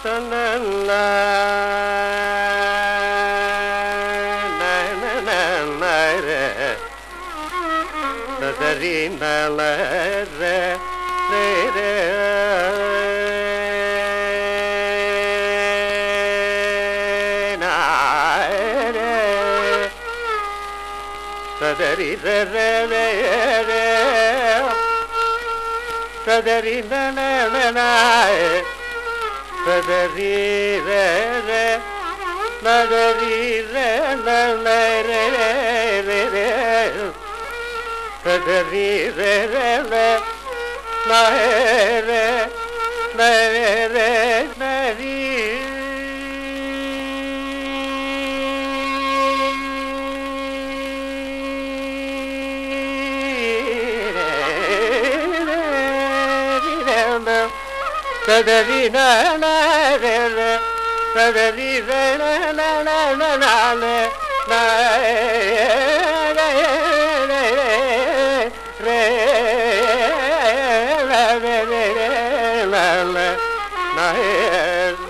Sadari na na na na na na na na na na na na na na na na na na na re re re la re re re re re re re re re re re re re la re re tadali na na re re tadali re na na na na na le na re re re re re re re re na na na re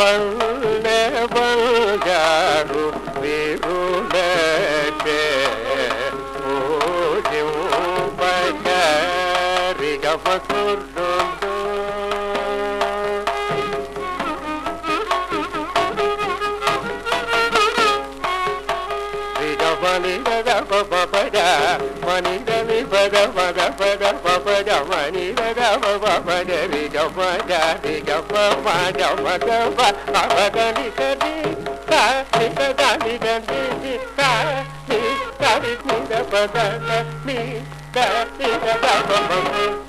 ಬಲ್ಲೆ ಬಲ್ಗಾರು ಬಿರುಲೇ ಓ ದೇವ ಬಗರಿ ಗಫಕುರ್ರು మని దద పప పద మని దని పద పద పద పద మని దద పప పద రి గ పద రి గ ప పద పద ప పద ని క ని క ని క ద ని ద ని ని క ని క ని ని ద పద నీ ద ని ద ద ప ప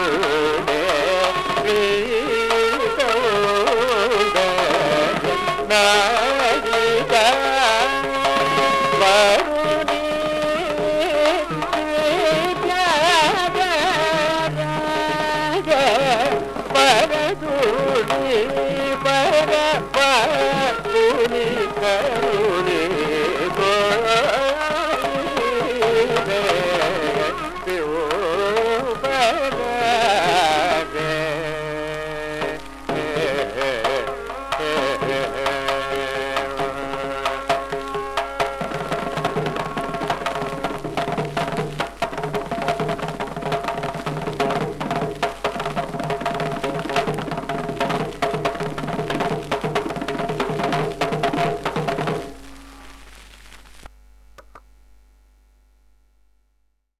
కరుణి కరుణి